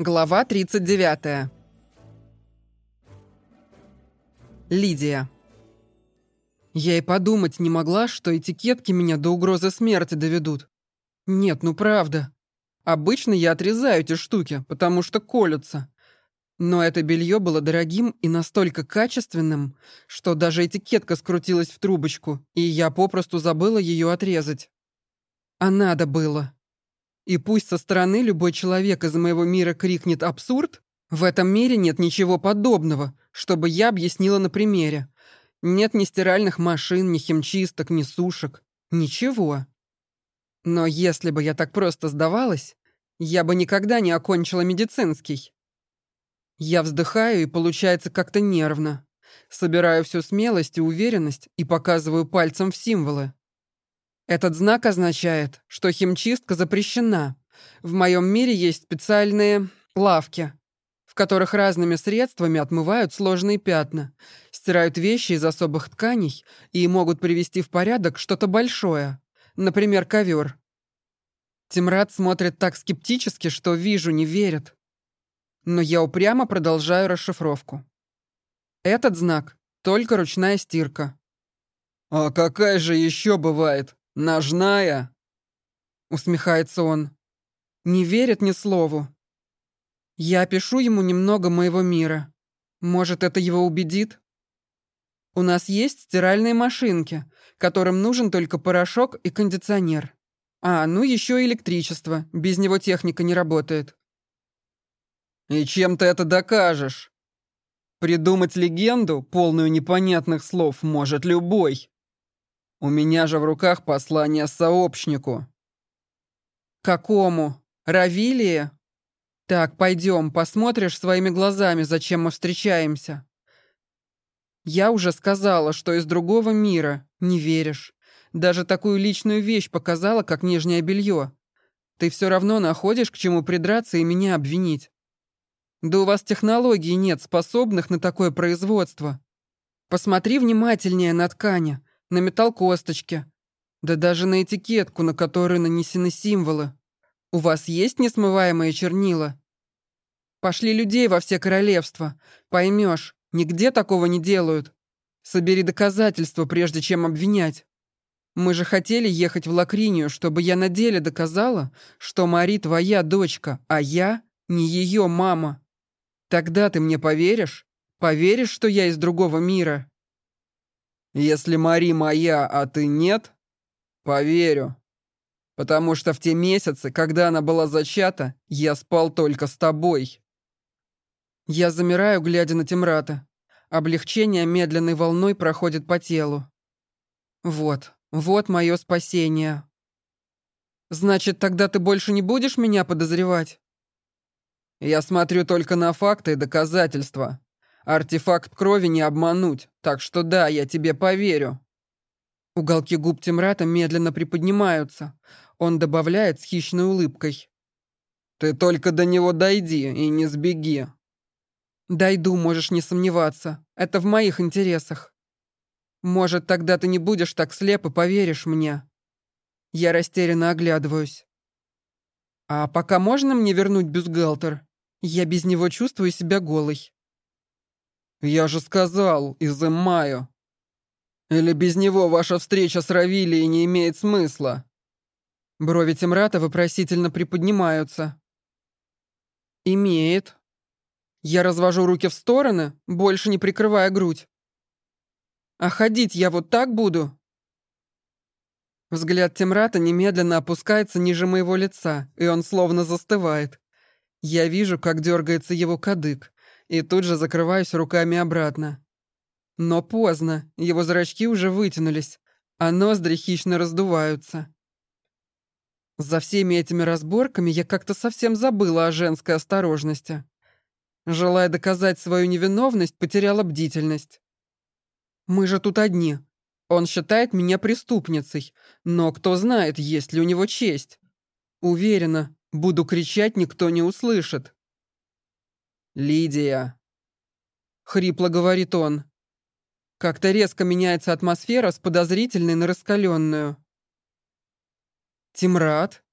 Глава 39. Лидия. Я и подумать не могла, что этикетки меня до угрозы смерти доведут. Нет, ну правда. Обычно я отрезаю эти штуки, потому что колются. Но это белье было дорогим и настолько качественным, что даже этикетка скрутилась в трубочку, и я попросту забыла ее отрезать. А надо было. И пусть со стороны любой человек из моего мира крикнет «абсурд», в этом мире нет ничего подобного, чтобы я объяснила на примере. Нет ни стиральных машин, ни химчисток, ни сушек. Ничего. Но если бы я так просто сдавалась, я бы никогда не окончила медицинский. Я вздыхаю и получается как-то нервно. Собираю всю смелость и уверенность и показываю пальцем в символы. Этот знак означает, что химчистка запрещена. В моем мире есть специальные лавки, в которых разными средствами отмывают сложные пятна, стирают вещи из особых тканей и могут привести в порядок что-то большое, например, ковер. Тимрад смотрит так скептически, что вижу, не верит. Но я упрямо продолжаю расшифровку. Этот знак — только ручная стирка. «А какая же еще бывает?» «Ножная?» Усмехается он. Не верит ни слову. Я опишу ему немного моего мира. Может, это его убедит? У нас есть стиральные машинки, которым нужен только порошок и кондиционер. А, ну еще электричество. Без него техника не работает. И чем ты это докажешь? Придумать легенду, полную непонятных слов, может любой. У меня же в руках послание сообщнику. Какому? Равилии? Так, пойдем, посмотришь своими глазами, зачем мы встречаемся. Я уже сказала, что из другого мира. Не веришь. Даже такую личную вещь показала, как нижнее белье. Ты все равно находишь, к чему придраться и меня обвинить. Да у вас технологий нет, способных на такое производство. Посмотри внимательнее на ткани на металл-косточке, да даже на этикетку, на которую нанесены символы. У вас есть несмываемые чернила? Пошли людей во все королевства. Поймешь, нигде такого не делают. Собери доказательства, прежде чем обвинять. Мы же хотели ехать в Лакринию, чтобы я на деле доказала, что Мари твоя дочка, а я не ее мама. Тогда ты мне поверишь? Поверишь, что я из другого мира?» Если Мари моя, а ты нет, поверю. Потому что в те месяцы, когда она была зачата, я спал только с тобой. Я замираю, глядя на Тимрата. Облегчение медленной волной проходит по телу. Вот, вот мое спасение. Значит, тогда ты больше не будешь меня подозревать? Я смотрю только на факты и доказательства. Артефакт крови не обмануть, так что да, я тебе поверю». Уголки губ Тимрата медленно приподнимаются. Он добавляет с хищной улыбкой. «Ты только до него дойди и не сбеги». «Дойду, можешь не сомневаться. Это в моих интересах. Может, тогда ты не будешь так слеп и поверишь мне». Я растерянно оглядываюсь. «А пока можно мне вернуть бюстгальтер? Я без него чувствую себя голой». «Я же сказал, изымаю. Или без него ваша встреча с Равилией не имеет смысла?» Брови Тимрата вопросительно приподнимаются. «Имеет. Я развожу руки в стороны, больше не прикрывая грудь. А ходить я вот так буду?» Взгляд Тимрата немедленно опускается ниже моего лица, и он словно застывает. Я вижу, как дергается его кадык, и тут же закрываюсь руками обратно. Но поздно, его зрачки уже вытянулись, а ноздри хищно раздуваются. За всеми этими разборками я как-то совсем забыла о женской осторожности. Желая доказать свою невиновность, потеряла бдительность. Мы же тут одни. Он считает меня преступницей, но кто знает, есть ли у него честь. Уверена, буду кричать, никто не услышит. «Лидия!» — хрипло говорит он. Как-то резко меняется атмосфера с подозрительной на раскаленную. «Тимрад?»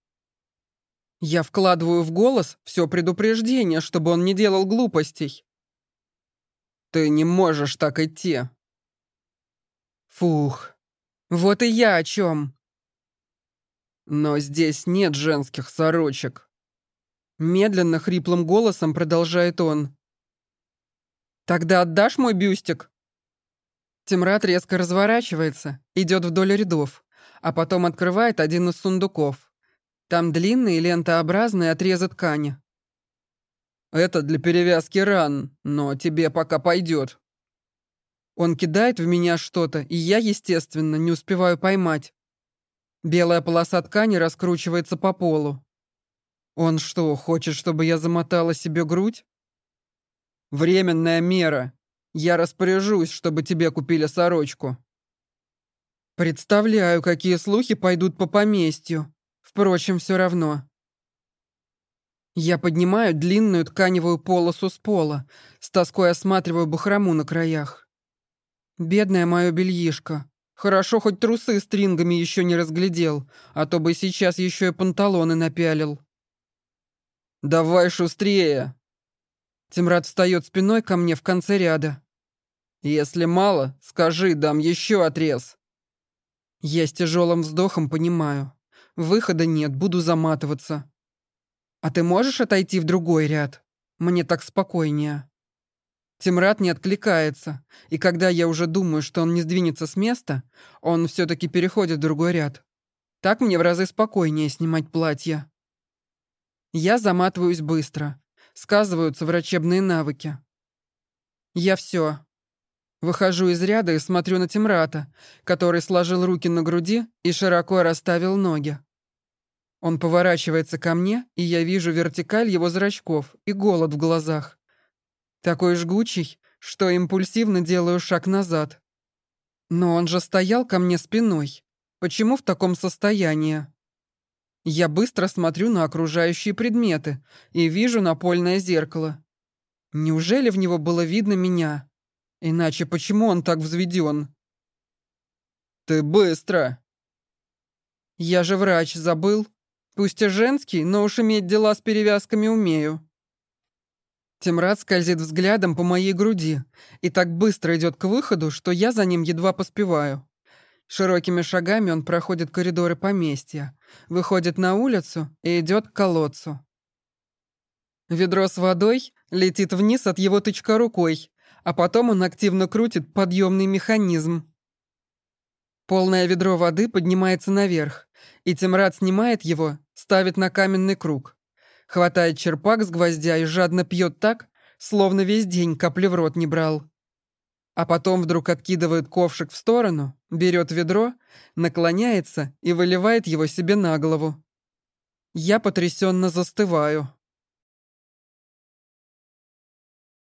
Я вкладываю в голос все предупреждение, чтобы он не делал глупостей. Ты не можешь так идти. Фух, вот и я о чем. Но здесь нет женских сорочек. Медленно, хриплым голосом продолжает он. Тогда отдашь мой бюстик? Тимрад резко разворачивается, идет вдоль рядов, а потом открывает один из сундуков. Там длинные лентообразные отрезы ткани. Это для перевязки ран, но тебе пока пойдет. Он кидает в меня что-то, и я, естественно, не успеваю поймать. Белая полоса ткани раскручивается по полу. Он что, хочет, чтобы я замотала себе грудь? Временная мера. Я распоряжусь, чтобы тебе купили сорочку. Представляю, какие слухи пойдут по поместью. Впрочем, все равно. Я поднимаю длинную тканевую полосу с пола, с тоской осматриваю бахрому на краях. Бедное мое бельишко. Хорошо, хоть трусы стрингами еще не разглядел, а то бы сейчас еще и панталоны напялил. «Давай шустрее!» Тимрад встает спиной ко мне в конце ряда. «Если мало, скажи, дам еще отрез». Я с тяжелым вздохом понимаю. Выхода нет, буду заматываться. А ты можешь отойти в другой ряд? Мне так спокойнее. Тимрад не откликается, и когда я уже думаю, что он не сдвинется с места, он все-таки переходит в другой ряд. Так мне в разы спокойнее снимать платье. Я заматываюсь быстро. Сказываются врачебные навыки. Я все. Выхожу из ряда и смотрю на Тимрата, который сложил руки на груди и широко расставил ноги. Он поворачивается ко мне, и я вижу вертикаль его зрачков и голод в глазах. Такой жгучий, что импульсивно делаю шаг назад. Но он же стоял ко мне спиной. Почему в таком состоянии? Я быстро смотрю на окружающие предметы и вижу напольное зеркало. Неужели в него было видно меня? Иначе почему он так взведен? «Ты быстро!» «Я же врач, забыл. Пусть и женский, но уж иметь дела с перевязками умею». Тимрад скользит взглядом по моей груди и так быстро идет к выходу, что я за ним едва поспеваю. Широкими шагами он проходит коридоры поместья, выходит на улицу и идет к колодцу. Ведро с водой летит вниз от его тычка рукой, а потом он активно крутит подъемный механизм. Полное ведро воды поднимается наверх, и Тимрад снимает его, ставит на каменный круг. Хватает черпак с гвоздя и жадно пьет так, словно весь день капли в рот не брал. А потом вдруг откидывает ковшик в сторону, берет ведро, наклоняется и выливает его себе на голову. Я потрясенно застываю.